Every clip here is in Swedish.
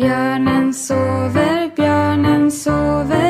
Björnen sover, björnen sover.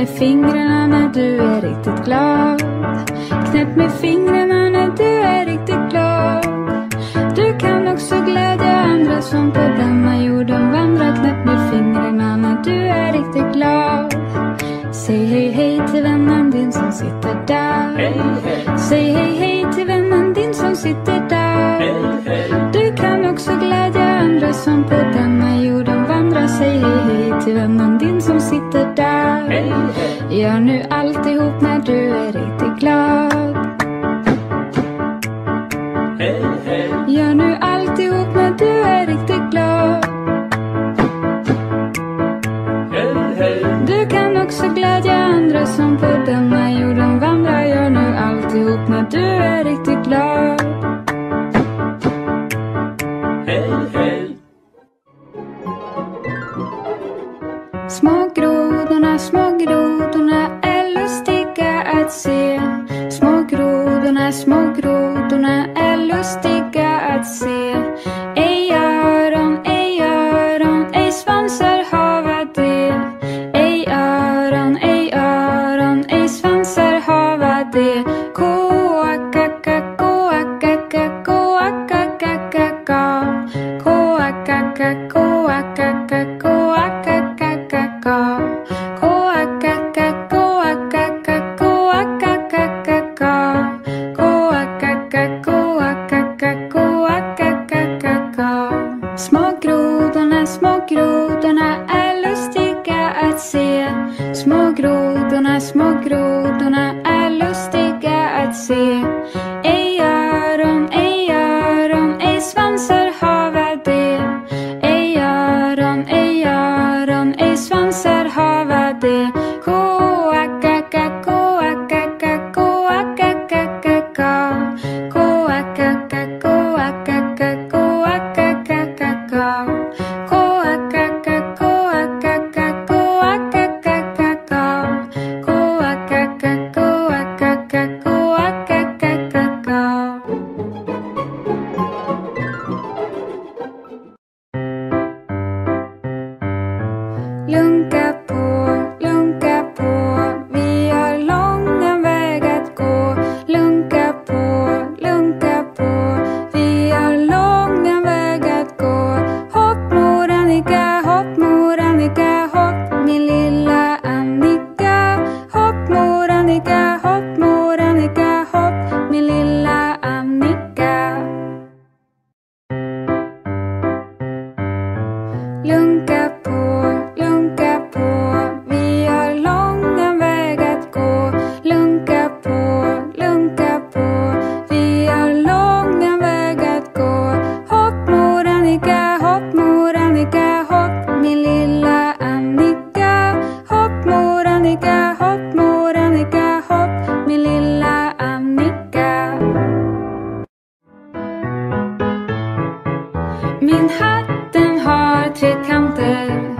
med fingrarna när du är riktigt glad. Knäpp med fingrarna när du är riktigt glad. Du kan också glädja andra som på denna jorden vandrar. Knäpp med fingrarna när du är riktigt glad. Säg hej hej till vännen din som sitter där. Säg hej hej till vännen din som sitter där. Du kan också glädja andra som på denna jorden vandrar. Säg hej hej till vännen din som sitter där. Gör nu alltihop. Min hatt den har tre kanter.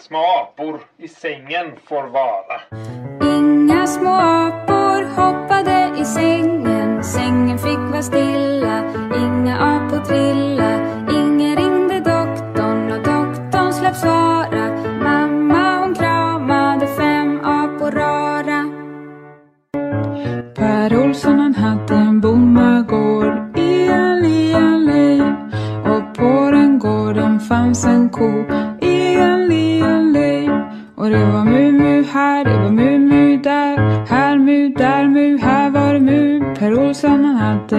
små apor i sängen får vara. Inga små apor hoppade i sängen. Sängen fick vara stilla. Inga apor trilla. Ingen ringde doktorn och doktorn slapp svara. Mamma hon kramade fem apor rara. Per Olsson han hade en bondagård i en liten lej. Och på den gården fanns en ko och det var mu-mu här, det var mu-mu där. Här mu, där mu, här var det mu. Per Olsson han hade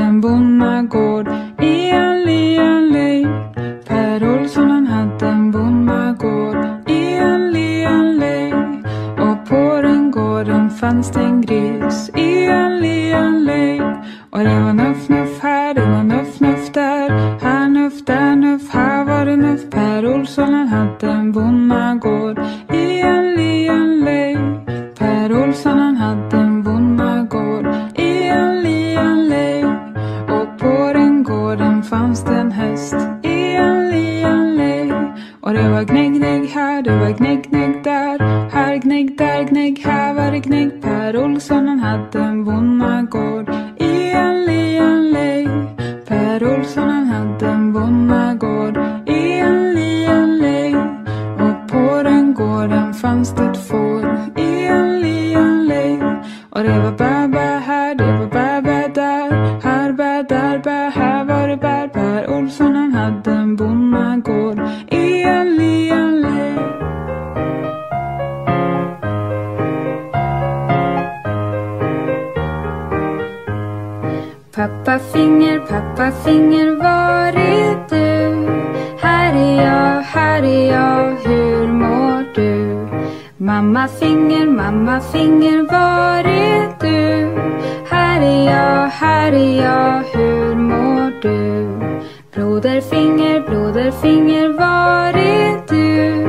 Broderfinger, finger, finger, var är du?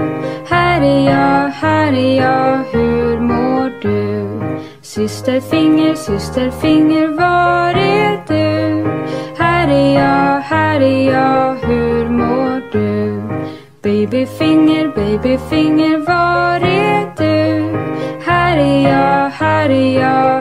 Här är jag, här är jag, hur mår du? Syster finger, syster finger, var är du? Här är jag, här är jag, hur mår du? Babyfinger, babyfinger, var är du? Här är jag, här är jag,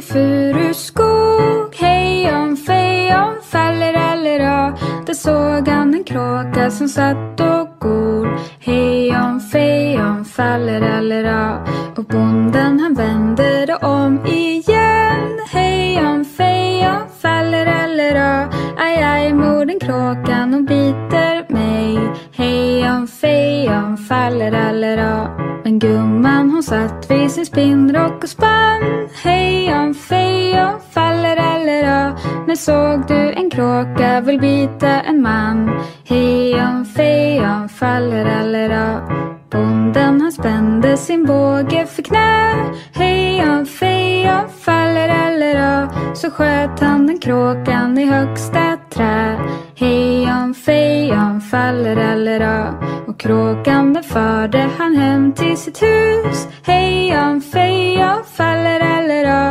till Furuskog. Hej om fej om fallerallera Där såg han en kråka som satt och gol. Hej om fej om fallerallera Och bonden han vände det om igen. Men gumman hon satt vid sin spinnrock och spann. Hej om fej om fallerallera När såg du en kråka vill bita en man? Hej om fej om fallerallera Bonden han spände sin båge för knä. Hej om fej om fallerallera Så sköt han den kråkan i högsta trä. Hej om fej om fallerallera och kråkan den förde han hem till sitt hus. Hej om fej om fallerallera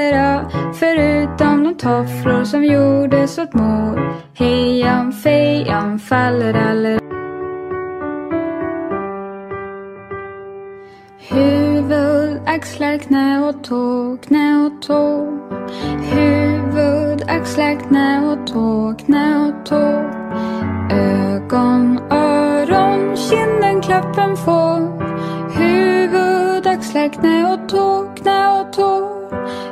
om Förutom de tofflor som gjordes åt mor Hejan fejan fallerallera Huvud, axlar, knä och tå, knä och tå. Huvud, axlar, knä och tå, knä och tå. Ögon, öron, kinden, klappen får. Huvud, axlar, knä och tå, knä och tå.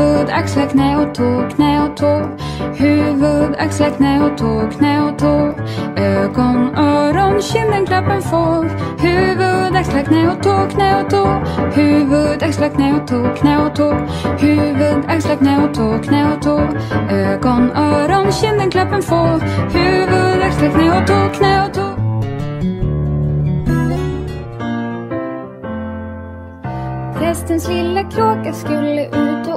Huvud, axlar, knä och tå, knä och tå. Huvud, axlar, knä och tå, knä och tå. Ögon, öron, kinden, klappen, får. Huvud, axlar, knä och tå, knä och tå. Huvud, axlar, knä och tå, knä och tå. Huvud, axlar, knä och tå, knä och tå. Ögon, öron, kinden, klappen, får. Huvud, axlar, knä och tå, knä och tå. Prästens lilla kråka skulle ut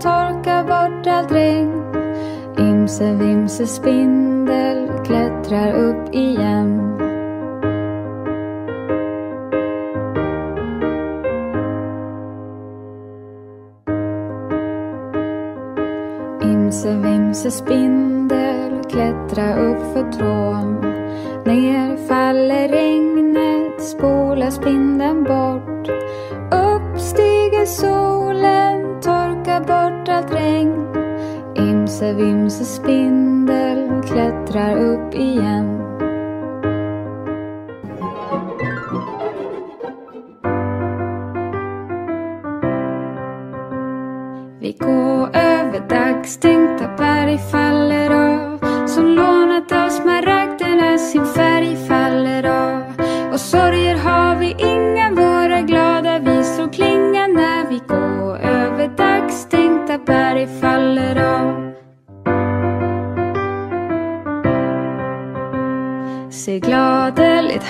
torkar bort allt regn. Imse vimse spindel klättrar upp igen. Imse vimse spindel Klättrar upp för trån. Ner faller regnet, spolar spindeln bort. Upp stiger solen, torkar regn. Imse vimse spindel klättrar upp igen.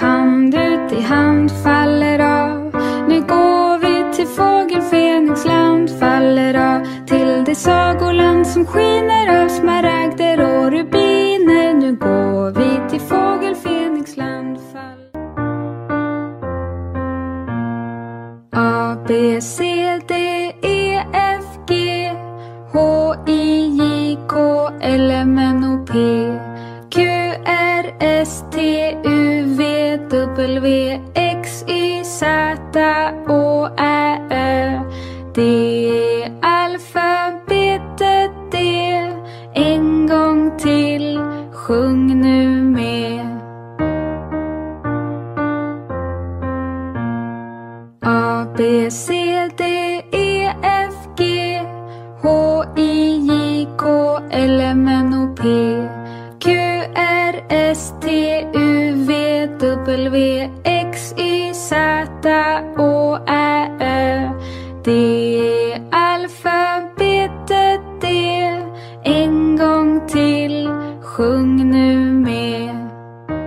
hand ut i hand faller av. Nu går vi till fågel Fenix land faller av. Till det sagoland som skiner av. W, X, Y, Z, Å, Ä, Ö. Det